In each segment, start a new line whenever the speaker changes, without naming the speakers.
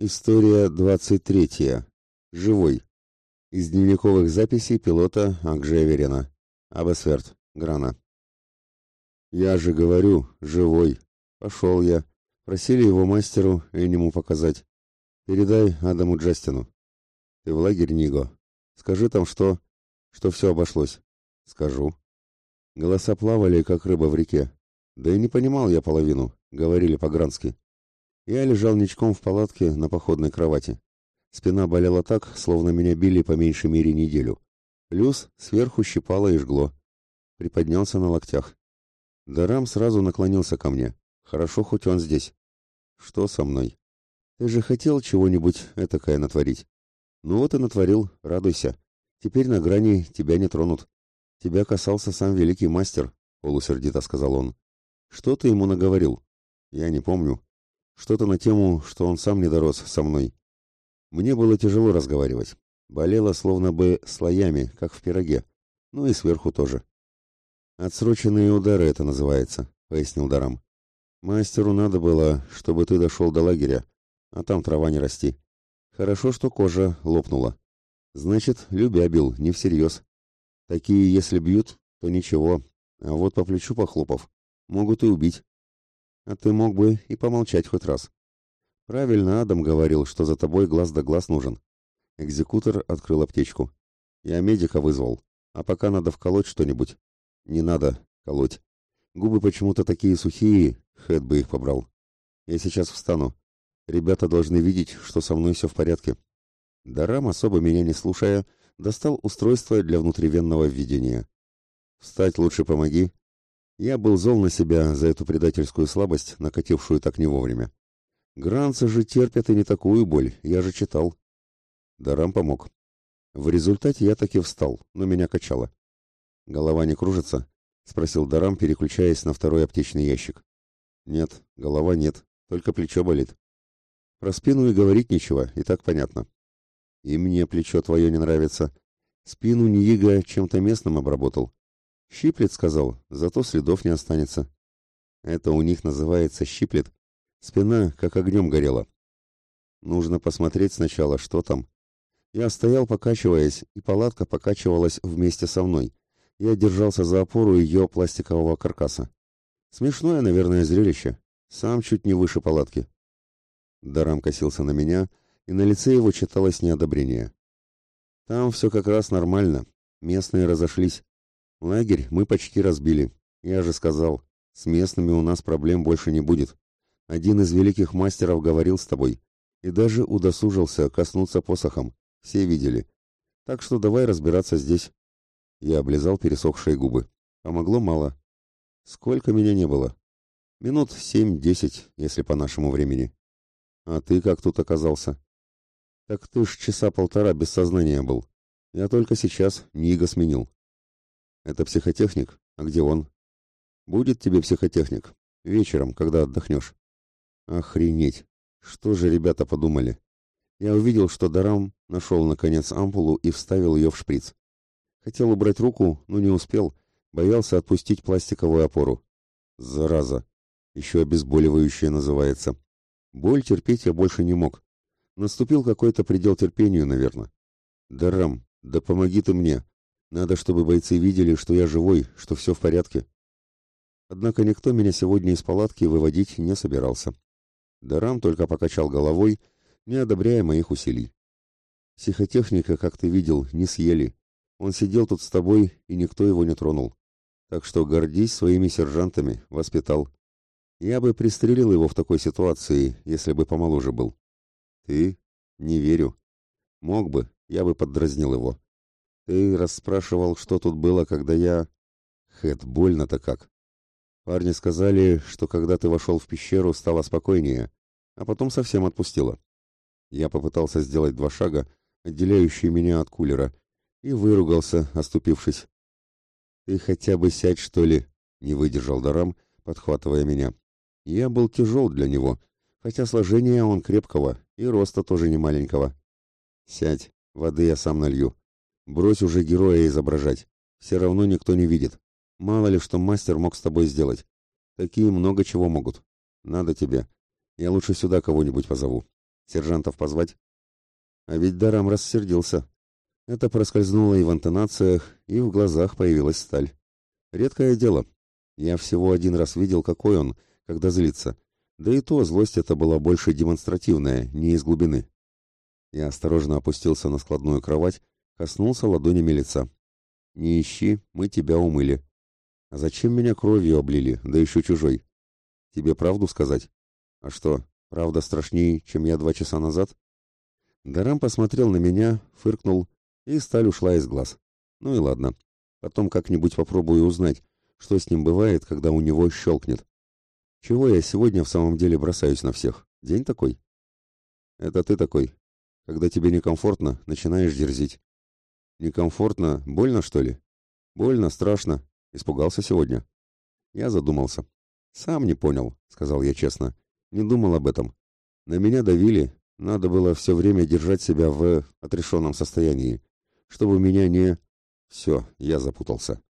История 23. Живой. Из дневниковых записей пилота Акжея Верена. Абасферт. Грана. Я же говорю, живой. Пошел я. Просили его мастеру Эниму показать. Передай Адаму Джастину. Ты в лагерь, Ниго. Скажи там, что... Что все обошлось. Скажу. Голоса плавали, как рыба в реке. Да и не понимал я половину. Говорили по-грански. Я лежал ничком в палатке на походной кровати. Спина болела так, словно меня били по меньшей мере неделю. Плюс сверху щипало и жгло. Приподнялся на локтях. Дарам сразу наклонился ко мне. Хорошо, хоть он здесь. Что со мной? Ты же хотел чего-нибудь этакое натворить. Ну вот и натворил, радуйся. Теперь на грани тебя не тронут. Тебя касался сам великий мастер, полусердито сказал он. Что ты ему наговорил? Я не помню. Что-то на тему, что он сам не дорос со мной. Мне было тяжело разговаривать. Болело словно бы слоями, как в пироге. Ну и сверху тоже. «Отсроченные удары это называется», — пояснил Дарам. «Мастеру надо было, чтобы ты дошел до лагеря, а там трава не расти. Хорошо, что кожа лопнула. Значит, любя бил, не всерьез. Такие, если бьют, то ничего, а вот по плечу похлопав, могут и убить. А ты мог бы и помолчать хоть раз. Правильно Адам говорил, что за тобой глаз да глаз нужен. Экзекутор открыл аптечку. Я медика вызвал. А пока надо вколоть что-нибудь. Не надо колоть. Губы почему-то такие сухие, Хэт бы их побрал. Я сейчас встану. Ребята должны видеть, что со мной все в порядке. Дарам, особо меня не слушая, достал устройство для внутривенного введения. «Встать лучше помоги», я был зол на себя за эту предательскую слабость, накатившую так не вовремя. Гранцы же терпят и не такую боль, я же читал. Дарам помог. В результате я таки встал, но меня качало. «Голова не кружится?» — спросил Дарам, переключаясь на второй аптечный ящик. «Нет, голова нет, только плечо болит. Про спину и говорить нечего, и так понятно. И мне плечо твое не нравится. Спину Ниига чем-то местным обработал. Щиплет, сказал, зато следов не останется. Это у них называется щиплет. Спина как огнем горела. Нужно посмотреть сначала, что там. Я стоял, покачиваясь, и палатка покачивалась вместе со мной. Я держался за опору ее пластикового каркаса. Смешное, наверное, зрелище. Сам чуть не выше палатки. Дарам косился на меня, и на лице его читалось неодобрение. Там все как раз нормально. Местные разошлись. Лагерь мы почти разбили. Я же сказал, с местными у нас проблем больше не будет. Один из великих мастеров говорил с тобой и даже удосужился коснуться посохом. Все видели. Так что давай разбираться здесь. Я облизал пересохшие губы. Помогло мало. Сколько меня не было? Минут семь-десять, если по нашему времени. А ты как тут оказался? Так ты ж часа полтора без сознания был. Я только сейчас Нига сменил. Это психотехник? А где он? Будет тебе психотехник. Вечером, когда отдохнешь. Охренеть! Что же ребята подумали? Я увидел, что Дарам нашел, наконец, ампулу и вставил ее в шприц. Хотел убрать руку, но не успел. Боялся отпустить пластиковую опору. Зараза! Еще обезболивающее называется. Боль терпеть я больше не мог. Наступил какой-то предел терпению, наверное. Дарам, да помоги ты мне. Надо, чтобы бойцы видели, что я живой, что все в порядке. Однако никто меня сегодня из палатки выводить не собирался. Дарам только покачал головой, не одобряя моих усилий. Психотехника, как ты видел, не съели. Он сидел тут с тобой, и никто его не тронул. Так что гордись своими сержантами, воспитал. Я бы пристрелил его в такой ситуации, если бы помоложе был. Ты? Не верю. Мог бы, я бы поддразнил его. Ты расспрашивал, что тут было, когда я... Хэт, больно-то как. Парни сказали, что когда ты вошел в пещеру, стало спокойнее, а потом совсем отпустило. Я попытался сделать два шага, отделяющие меня от кулера, и выругался, оступившись. «Ты хотя бы сядь, что ли?» — не выдержал Дарам, подхватывая меня. Я был тяжел для него, хотя сложение он крепкого и роста тоже не маленького. «Сядь, воды я сам налью», Брось уже героя изображать. Все равно никто не видит. Мало ли, что мастер мог с тобой сделать. Такие много чего могут. Надо тебе. Я лучше сюда кого-нибудь позову. Сержантов позвать? А ведь Дарам рассердился. Это проскользнуло и в интонациях, и в глазах появилась сталь. Редкое дело. Я всего один раз видел, какой он, когда злится. Да и то злость эта была больше демонстративная, не из глубины. Я осторожно опустился на складную кровать, коснулся ладонями лица. «Не ищи, мы тебя умыли». «А зачем меня кровью облили, да еще чужой?» «Тебе правду сказать?» «А что, правда страшнее, чем я два часа назад?» Дарам посмотрел на меня, фыркнул, и сталь ушла из глаз. «Ну и ладно. Потом как-нибудь попробую узнать, что с ним бывает, когда у него щелкнет. Чего я сегодня в самом деле бросаюсь на всех? День такой?» «Это ты такой. Когда тебе некомфортно, начинаешь дерзить. Некомфортно, больно, что ли? Больно, страшно. Испугался сегодня. Я задумался. Сам не понял, сказал я честно. Не думал об этом. На меня давили, надо было все время держать себя в отрешенном состоянии, чтобы меня не... Все, я запутался.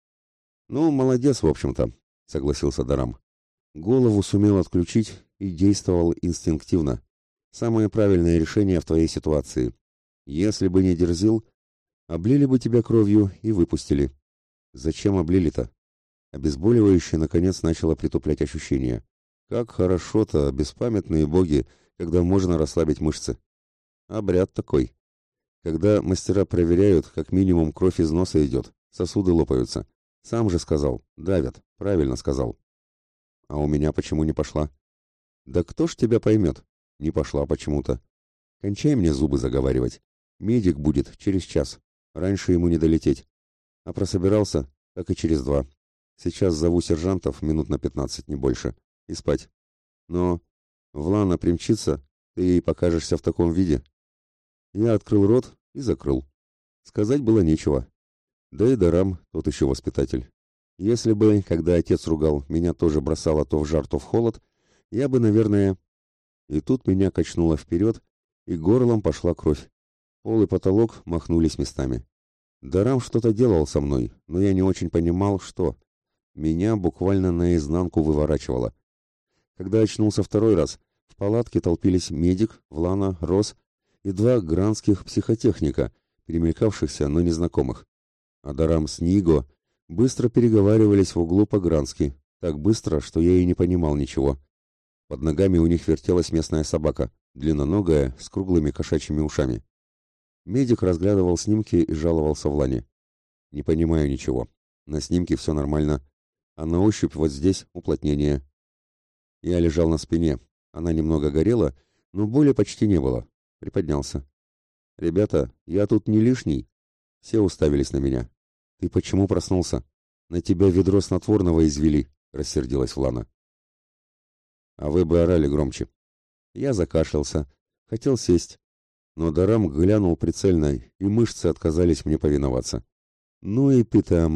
Ну, молодец, в общем-то, согласился Дарам. Голову сумел отключить и действовал инстинктивно. Самое правильное решение в твоей ситуации. Если бы не дерзил, облили бы тебя кровью и выпустили. Зачем облили-то? Обезболивающее, наконец, начало притуплять ощущения. Как хорошо-то, беспамятные боги, когда можно расслабить мышцы. Обряд такой. Когда мастера проверяют, как минимум кровь из носа идет, сосуды лопаются. Сам же сказал, давят, правильно сказал. А у меня почему не пошла? Да кто ж тебя поймет? Не пошла почему-то. Кончай мне зубы заговаривать. Медик будет через час. Раньше ему не долететь. А прособирался, так и через два. Сейчас зову сержантов минут на пятнадцать, не больше. И спать. Но Влана примчится, ты ей покажешься в таком виде. Я открыл рот и закрыл. Сказать было нечего. Да и Дарам, тот еще воспитатель. Если бы, когда отец ругал, меня тоже бросало то в жар, то в холод, я бы, наверное, и тут меня качнуло вперед, и горлом пошла кровь. Пол и потолок махнулись местами. Дарам что-то делал со мной, но я не очень понимал, что. Меня буквально наизнанку выворачивало. Когда очнулся второй раз, в палатке толпились медик, Влана, Рос и два гранских психотехника, перемелькавшихся, но незнакомых. А Дарам с Ниго быстро переговаривались в углу по-грански, так быстро, что я и не понимал ничего. Под ногами у них вертелась местная собака, длинноногая, с круглыми кошачьими ушами. Медик разглядывал снимки и жаловался в лане. «Не понимаю ничего. На снимке все нормально, а на ощупь вот здесь уплотнение». Я лежал на спине. Она немного горела, но боли почти не было. Приподнялся. «Ребята, я тут не лишний». Все уставились на меня. «Ты почему проснулся? На тебя ведро снотворного извели», — рассердилась Влана. А вы бы орали громче. Я закашлялся, хотел сесть, но Дарам глянул прицельно, и мышцы отказались мне повиноваться. Ну и питая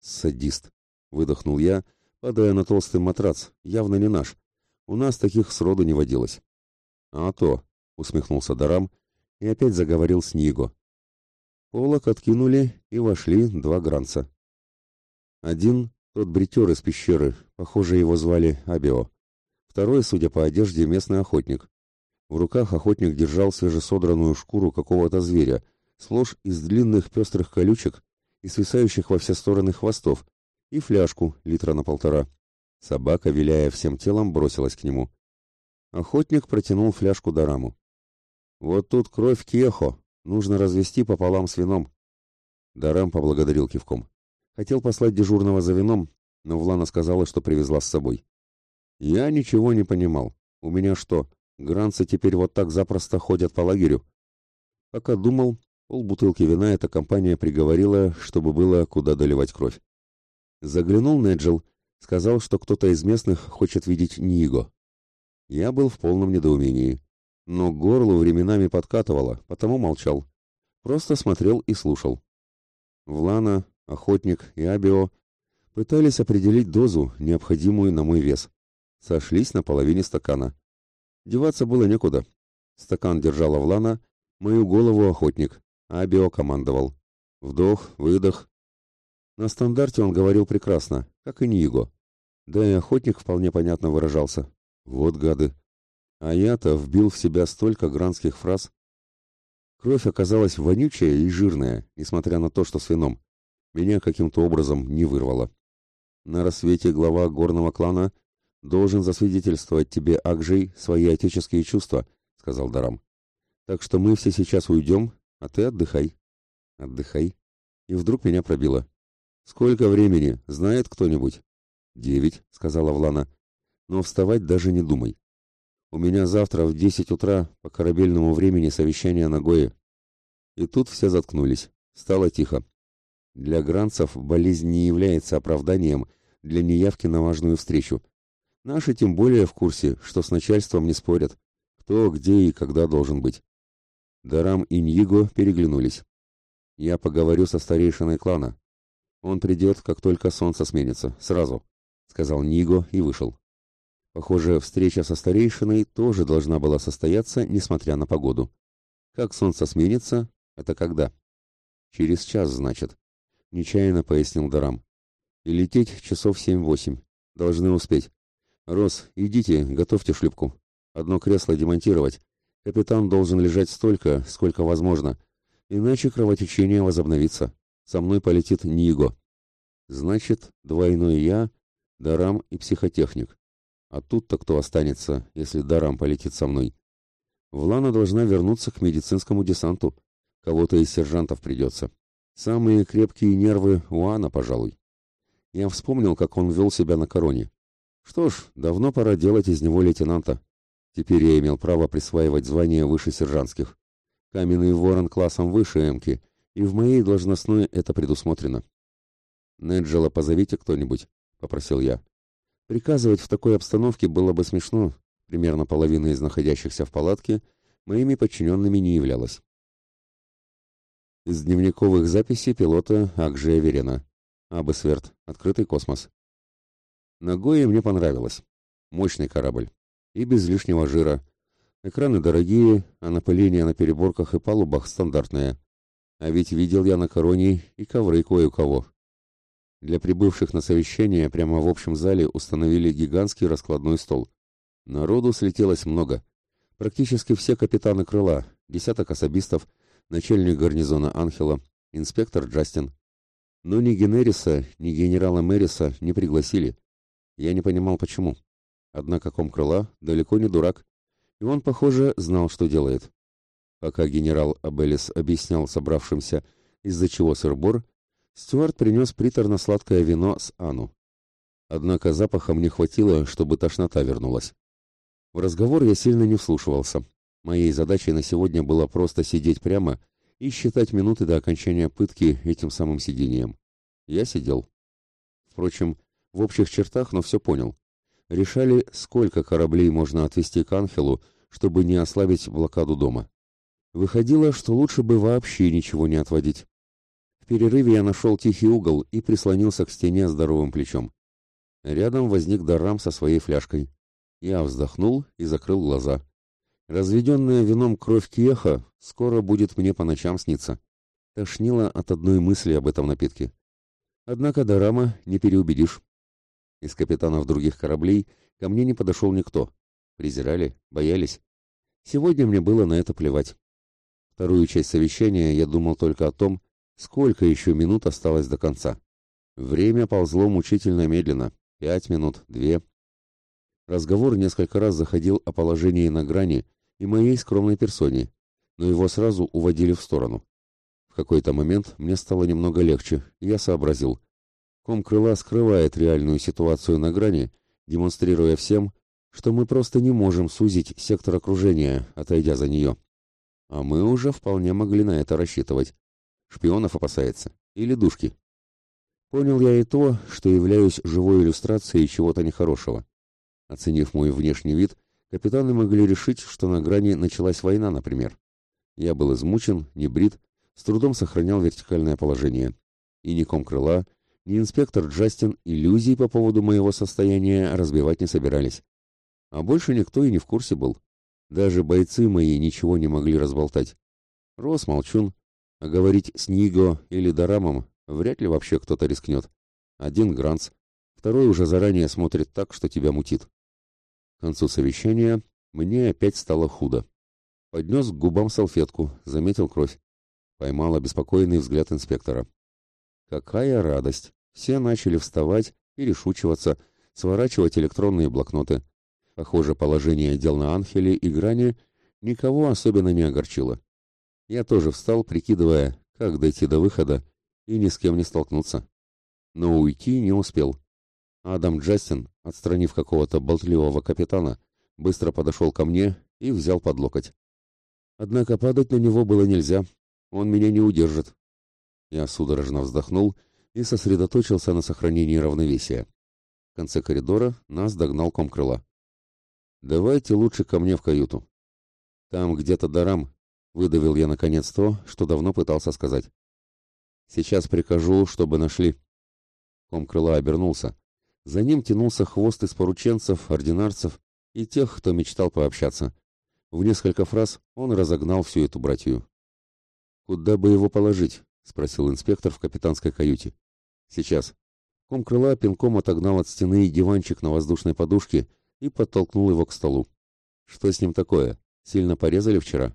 Садист, выдохнул я, падая на толстый матрац, явно не наш. У нас таких сроду не водилось. А то, усмехнулся Дарам и опять заговорил с Ниго. Полок откинули и вошли два гранца. Один — тот бритер из пещеры, похоже, его звали Абио. Второй, судя по одежде, местный охотник. В руках охотник держал свежесодранную шкуру какого-то зверя, сложь из длинных пестрых колючек и свисающих во все стороны хвостов, и фляжку литра на полтора. Собака, виляя всем телом, бросилась к нему. Охотник протянул фляжку Дараму. «Вот тут кровь Кехо, нужно развести пополам с вином». Дарам поблагодарил кивком. Хотел послать дежурного за вином, но Влана сказала, что привезла с собой. Я ничего не понимал. У меня что, гранцы теперь вот так запросто ходят по лагерю? Пока думал, полбутылки вина эта компания приговорила, чтобы было куда доливать кровь. Заглянул Неджел, сказал, что кто-то из местных хочет видеть Ниго. Я был в полном недоумении, но горло временами подкатывало, потому молчал. Просто смотрел и слушал. Влана, Охотник и Абио пытались определить дозу, необходимую на мой вес сошлись на половине стакана. Деваться было некуда. Стакан держала Влана, мою голову охотник, а Био командовал. Вдох, выдох. На стандарте он говорил прекрасно, как и не его. Да и охотник вполне понятно выражался. Вот гады. А я-то вбил в себя столько гранских фраз. Кровь оказалась вонючая и жирная, несмотря на то, что с вином. Меня каким-то образом не вырвало. На рассвете глава горного клана должен засвидетельствовать тебе, Акжей, свои отеческие чувства, сказал Дарам. Так что мы все сейчас уйдем, а ты отдыхай. Отдыхай. И вдруг меня пробило. Сколько времени? Знает кто-нибудь? Девять, сказала Влана. Но вставать даже не думай. У меня завтра в десять утра по корабельному времени совещание на Гое. И тут все заткнулись. Стало тихо. Для гранцев болезнь не является оправданием для неявки на важную встречу. Наши тем более в курсе, что с начальством не спорят, кто, где и когда должен быть. Дарам и Ньиго переглянулись. Я поговорю со старейшиной клана. Он придет, как только солнце сменится, сразу, сказал Ниго и вышел. Похоже, встреча со старейшиной тоже должна была состояться, несмотря на погоду. Как солнце сменится, это когда? Через час, значит. Нечаянно пояснил Дарам. И лететь часов семь-восемь. Должны успеть. Рос, идите, готовьте шлюпку. Одно кресло демонтировать. Капитан должен лежать столько, сколько возможно. Иначе кровотечение возобновится. Со мной полетит Ниго. Значит, двойной я, Дарам и психотехник. А тут-то кто останется, если даром полетит со мной? Влана должна вернуться к медицинскому десанту. Кого-то из сержантов придется. Самые крепкие нервы у Анна, пожалуй. Я вспомнил, как он вел себя на короне. Что ж, давно пора делать из него лейтенанта. Теперь я имел право присваивать звание выше сержантских. Каменный ворон классом выше эмки, и в моей должностной это предусмотрено. «Неджела позовите кто-нибудь», — попросил я. Приказывать в такой обстановке было бы смешно, примерно половина из находящихся в палатке моими подчиненными не являлась. Из дневниковых записей пилота Акжия Верена. Абесверт. Открытый космос. Нагоя мне понравилось. Мощный корабль. И без лишнего жира. Экраны дорогие, а напыление на переборках и палубах стандартное. А ведь видел я на короне и ковры кое-у-кого. Для прибывших на совещание прямо в общем зале установили гигантский раскладной стол. Народу слетелось много. Практически все капитаны крыла, десяток особистов, начальник гарнизона Анхела, инспектор Джастин. Но ни Генериса, ни генерала Мэриса не пригласили. Я не понимал, почему. Однако ком крыла далеко не дурак, и он, похоже, знал, что делает. Пока генерал Абелис объяснял собравшимся, из-за чего сыр-бор, Стюарт принес приторно-сладкое вино с Ану. Однако запахом не хватило, чтобы тошнота вернулась. В разговор я сильно не вслушивался. Моей задачей на сегодня было просто сидеть прямо и считать минуты до окончания пытки этим самым сидением. Я сидел. Впрочем, в общих чертах, но все понял. Решали, сколько кораблей можно отвезти к Анхелу, чтобы не ослабить блокаду дома. Выходило, что лучше бы вообще ничего не отводить перерыве я нашел тихий угол и прислонился к стене здоровым плечом. Рядом возник Дарам со своей фляжкой. Я вздохнул и закрыл глаза. Разведенная вином кровь Киеха скоро будет мне по ночам сниться. Тошнило от одной мысли об этом напитке. Однако Дарама не переубедишь. Из капитанов других кораблей ко мне не подошел никто. Презирали, боялись. Сегодня мне было на это плевать. Вторую часть совещания я думал только о том, Сколько еще минут осталось до конца? Время ползло мучительно медленно. Пять минут, две. Разговор несколько раз заходил о положении на грани и моей скромной персоне, но его сразу уводили в сторону. В какой-то момент мне стало немного легче, и я сообразил. Ком крыла скрывает реальную ситуацию на грани, демонстрируя всем, что мы просто не можем сузить сектор окружения, отойдя за нее. А мы уже вполне могли на это рассчитывать. Шпионов опасается? Или душки? Понял я и то, что являюсь живой иллюстрацией чего-то нехорошего. Оценив мой внешний вид, капитаны могли решить, что на грани началась война, например. Я был измучен, не брит, с трудом сохранял вертикальное положение. И ни ком крыла, ни инспектор Джастин иллюзий по поводу моего состояния разбивать не собирались. А больше никто и не в курсе был. Даже бойцы мои ничего не могли разболтать. Рос молчун, а говорить с Ниго или Дорамом вряд ли вообще кто-то рискнет. Один Гранц, второй уже заранее смотрит так, что тебя мутит. К концу совещания Мне опять стало худо. Поднес к губам салфетку, заметил кровь. Поймал обеспокоенный взгляд инспектора. Какая радость! Все начали вставать, перешучиваться, сворачивать электронные блокноты. Похоже, положение дел на Анхеле и Грани никого особенно не огорчило. Я тоже встал, прикидывая, как дойти до выхода и ни с кем не столкнуться. Но уйти не успел. Адам Джастин, отстранив какого-то болтливого капитана, быстро подошел ко мне и взял под локоть. Однако падать на него было нельзя, он меня не удержит. Я судорожно вздохнул и сосредоточился на сохранении равновесия. В конце коридора нас догнал ком крыла. «Давайте лучше ко мне в каюту». «Там где-то дарам», — выдавил я наконец то, что давно пытался сказать. «Сейчас прикажу, чтобы нашли». Ком крыла обернулся. За ним тянулся хвост из порученцев, ординарцев и тех, кто мечтал пообщаться. В несколько фраз он разогнал всю эту братью. «Куда бы его положить?» — спросил инспектор в капитанской каюте. «Сейчас». Ком крыла пинком отогнал от стены диванчик на воздушной подушке и подтолкнул его к столу. «Что с ним такое? Сильно порезали вчера?»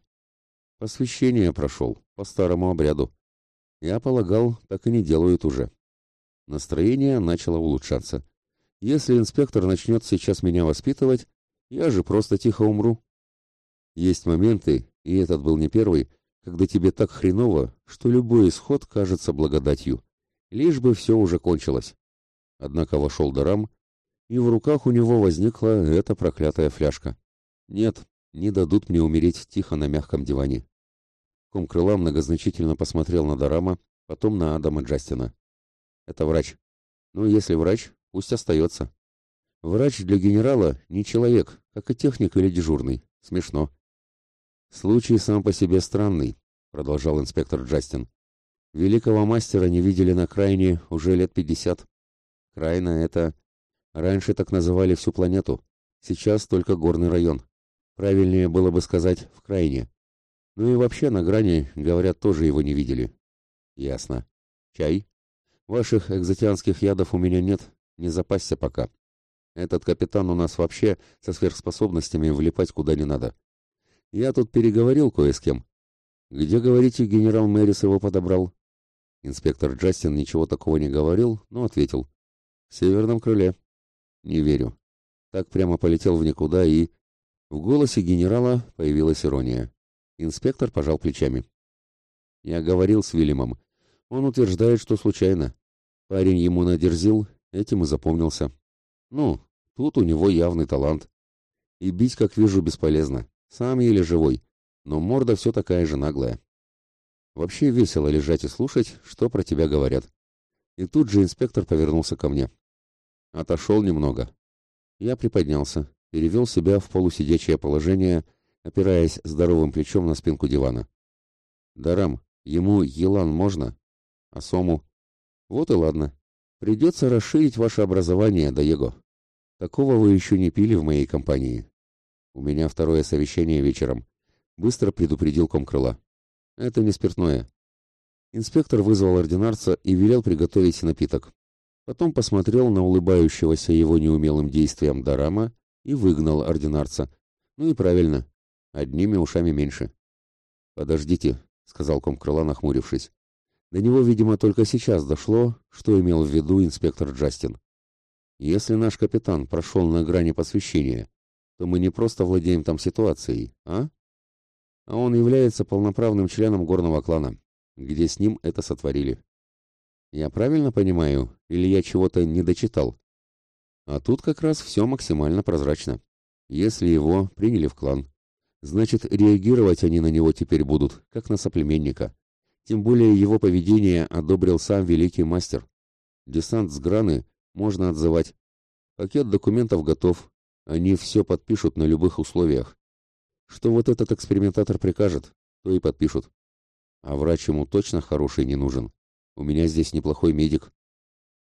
«Посвящение прошел, по старому обряду. Я полагал, так и не делают уже». Настроение начало улучшаться. Если инспектор начнет сейчас меня воспитывать, я же просто тихо умру. Есть моменты, и этот был не первый, когда тебе так хреново, что любой исход кажется благодатью, лишь бы все уже кончилось. Однако вошел Дарам, и в руках у него возникла эта проклятая фляжка. Нет, не дадут мне умереть тихо на мягком диване. Ком крыла многозначительно посмотрел на Дарама, потом на Адама Джастина. Это врач. Ну, если врач, пусть остается. Врач для генерала не человек, как и техник или дежурный. Смешно. Случай сам по себе странный, продолжал инспектор Джастин. Великого мастера не видели на крайне уже лет пятьдесят. Крайна — это... Раньше так называли всю планету, сейчас только горный район. Правильнее было бы сказать «в крайне». Ну и вообще на грани, говорят, тоже его не видели. Ясно. Чай? Ваших экзотианских ядов у меня нет, не запасся пока. Этот капитан у нас вообще со сверхспособностями влипать куда не надо. Я тут переговорил кое с кем. Где, говорите, генерал Мэрис его подобрал? Инспектор Джастин ничего такого не говорил, но ответил. В северном крыле. Не верю. Так прямо полетел в никуда и... В голосе генерала появилась ирония. Инспектор пожал плечами. Я говорил с Вильямом. Он утверждает, что случайно. Парень ему надерзил, этим и запомнился. Ну, тут у него явный талант. И бить, как вижу, бесполезно. Сам еле живой, но морда все такая же наглая. Вообще весело лежать и слушать, что про тебя говорят. И тут же инспектор повернулся ко мне. Отошел немного. Я приподнялся, перевел себя в полусидячее положение, опираясь здоровым плечом на спинку дивана. «Дарам, ему елан можно? А сому?» «Вот и ладно. Придется расширить ваше образование, Даего. Такого вы еще не пили в моей компании. У меня второе совещание вечером. Быстро предупредил комкрыла. Это не спиртное. Инспектор вызвал ординарца и велел приготовить напиток. Потом посмотрел на улыбающегося его неумелым действием Дарама и выгнал ординарца. Ну и правильно. Одними ушами меньше. «Подождите», — сказал комкрыла, нахмурившись. До него, видимо, только сейчас дошло, что имел в виду инспектор Джастин. «Если наш капитан прошел на грани посвящения, то мы не просто владеем там ситуацией, а? А он является полноправным членом горного клана, где с ним это сотворили. Я правильно понимаю, или я чего-то не дочитал? А тут как раз все максимально прозрачно. Если его приняли в клан, значит, реагировать они на него теперь будут, как на соплеменника. Тем более его поведение одобрил сам великий мастер. Десант с Граны можно отзывать. Пакет документов готов, они все подпишут на любых условиях. Что вот этот экспериментатор прикажет, то и подпишут. А врач ему точно хороший не нужен. У меня здесь неплохой медик.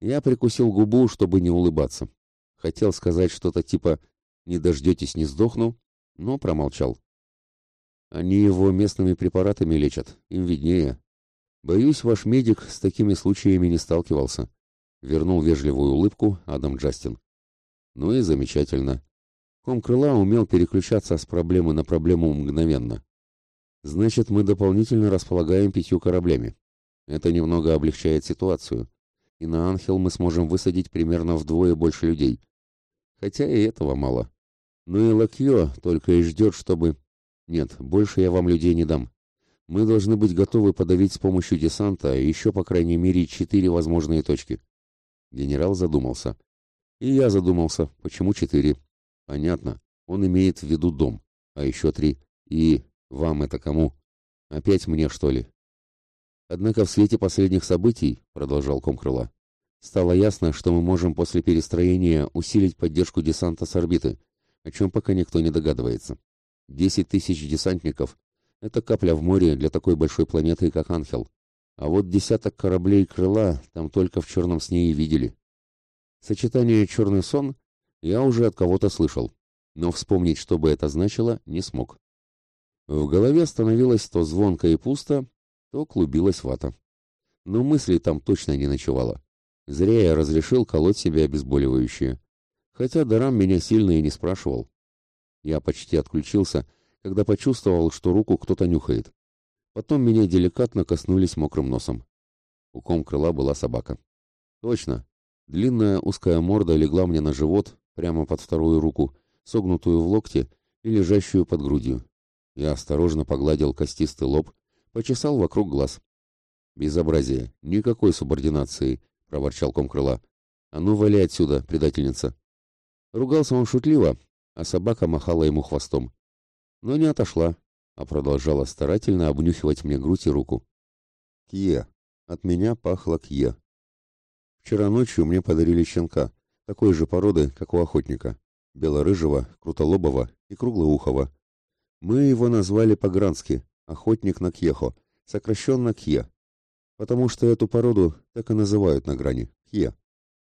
Я прикусил губу, чтобы не улыбаться. Хотел сказать что-то типа «не дождетесь, не сдохну», но промолчал. Они его местными препаратами лечат, им виднее. Боюсь, ваш медик с такими случаями не сталкивался. Вернул вежливую улыбку Адам Джастин. Ну и замечательно. Ком крыла умел переключаться с проблемы на проблему мгновенно. Значит, мы дополнительно располагаем пятью кораблями. Это немного облегчает ситуацию. И на Анхел мы сможем высадить примерно вдвое больше людей. Хотя и этого мало. Но и Лакьё только и ждет, чтобы... Нет, больше я вам людей не дам. Мы должны быть готовы подавить с помощью десанта еще, по крайней мере, четыре возможные точки. Генерал задумался. И я задумался, почему четыре. Понятно, он имеет в виду дом. А еще три. И вам это кому? Опять мне, что ли? Однако в свете последних событий, продолжал Комкрыла, стало ясно, что мы можем после перестроения усилить поддержку десанта с орбиты, о чем пока никто не догадывается. Десять тысяч десантников — это капля в море для такой большой планеты, как Анхел. А вот десяток кораблей крыла там только в черном сне и видели. Сочетание «черный сон» я уже от кого-то слышал, но вспомнить, что бы это значило, не смог. В голове становилось то звонко и пусто, то клубилась вата. Но мыслей там точно не ночевало. Зря я разрешил колоть себе обезболивающее. Хотя Дарам меня сильно и не спрашивал. Я почти отключился, когда почувствовал, что руку кто-то нюхает. Потом меня деликатно коснулись мокрым носом. У ком крыла была собака. Точно. Длинная узкая морда легла мне на живот, прямо под вторую руку, согнутую в локте и лежащую под грудью. Я осторожно погладил костистый лоб, почесал вокруг глаз. «Безобразие! Никакой субординации!» — проворчал комкрыла. «А ну, вали отсюда, предательница!» Ругался он шутливо, а собака махала ему хвостом. Но не отошла, а продолжала старательно обнюхивать мне грудь и руку. «Кье! От меня пахло кье!» Вчера ночью мне подарили щенка, такой же породы, как у охотника, белорыжего, крутолобого и круглоухого. Мы его назвали по-грански охотник на кьехо, сокращенно кье, потому что эту породу так и называют на грани кье.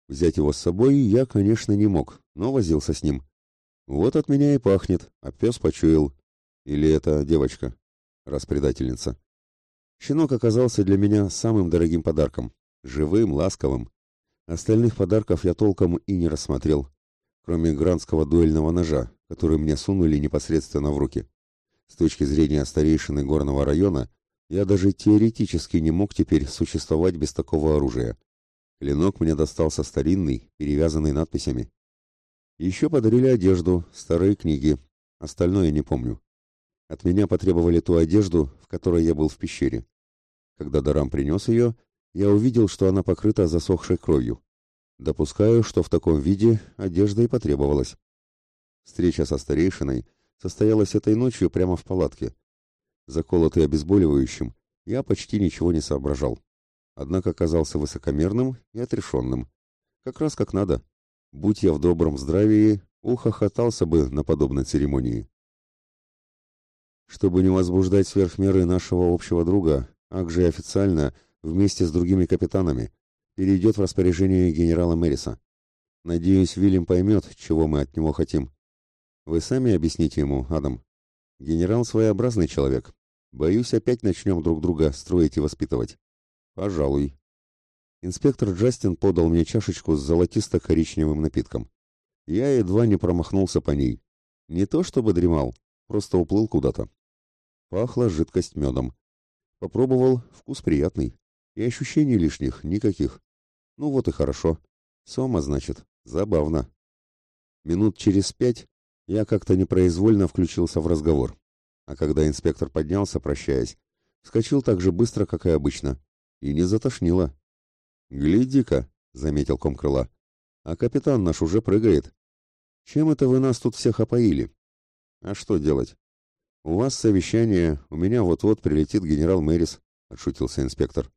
Взять его с собой я, конечно, не мог, но возился с ним. Вот от меня и пахнет, а пес почуял. Или это девочка, распредательница. Щенок оказался для меня самым дорогим подарком, живым, ласковым. Остальных подарков я толком и не рассмотрел, кроме гранского дуэльного ножа, который мне сунули непосредственно в руки. С точки зрения старейшины горного района, я даже теоретически не мог теперь существовать без такого оружия. Клинок мне достался старинный, перевязанный надписями. Еще подарили одежду, старые книги, остальное не помню. От меня потребовали ту одежду, в которой я был в пещере. Когда Дарам принес ее, я увидел, что она покрыта засохшей кровью. Допускаю, что в таком виде одежда и потребовалась. Встреча со старейшиной — состоялась этой ночью прямо в палатке. Заколотый обезболивающим, я почти ничего не соображал. Однако оказался высокомерным и отрешенным. Как раз как надо. Будь я в добром здравии, ухохотался бы на подобной церемонии. Чтобы не возбуждать сверх меры нашего общего друга, Акжи официально, вместе с другими капитанами, перейдет в распоряжение генерала Мэриса. Надеюсь, Вильям поймет, чего мы от него хотим. Вы сами объясните ему, Адам. Генерал своеобразный человек. Боюсь, опять начнем друг друга строить и воспитывать. Пожалуй. Инспектор Джастин подал мне чашечку с золотисто-коричневым напитком. Я едва не промахнулся по ней. Не то чтобы дремал, просто уплыл куда-то. Пахла жидкость медом. Попробовал, вкус приятный. И ощущений лишних никаких. Ну вот и хорошо. Сома, значит, забавно. Минут через пять я как-то непроизвольно включился в разговор. А когда инспектор поднялся, прощаясь, вскочил так же быстро, как и обычно. И не затошнило. «Гляди-ка», — заметил комкрыла, — «а капитан наш уже прыгает. Чем это вы нас тут всех опоили?» «А что делать?» «У вас совещание, у меня вот-вот прилетит генерал Мэрис», — отшутился инспектор.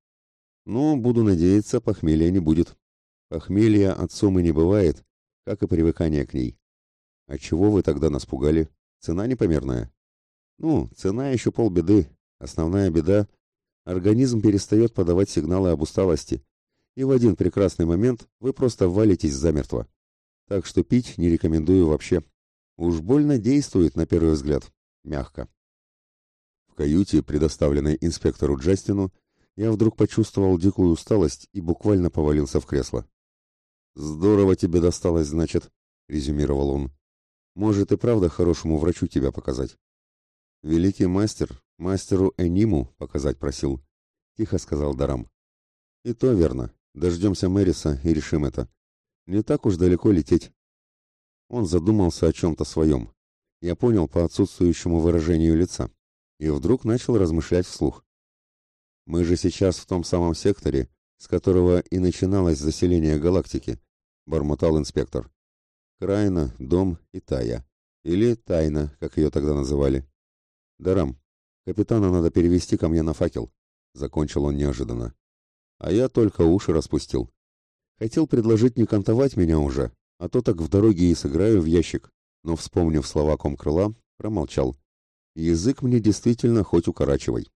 «Ну, буду надеяться, похмелья не будет. Похмелья отцом и не бывает, как и привыкание к ней. А чего вы тогда нас пугали? Цена непомерная. Ну, цена еще полбеды. Основная беда — организм перестает подавать сигналы об усталости, и в один прекрасный момент вы просто валитесь замертво. Так что пить не рекомендую вообще. Уж больно действует на первый взгляд. Мягко. В каюте, предоставленной инспектору Джастину, я вдруг почувствовал дикую усталость и буквально повалился в кресло. «Здорово тебе досталось, значит», — резюмировал он. Может и правда хорошему врачу тебя показать. Великий мастер, мастеру Эниму показать просил, тихо сказал Дарам. И то верно. Дождемся Мэриса и решим это. Не так уж далеко лететь. Он задумался о чем-то своем. Я понял по отсутствующему выражению лица. И вдруг начал размышлять вслух. Мы же сейчас в том самом секторе, с которого и начиналось заселение галактики, бормотал инспектор. Крайна, дом и Тая. Или Тайна, как ее тогда называли. Дарам, капитана надо перевести ко мне на факел, закончил он неожиданно. А я только уши распустил. Хотел предложить не кантовать меня уже, а то так в дороге и сыграю в ящик, но, вспомнив слова комкрыла, промолчал. Язык мне действительно хоть укорачивай.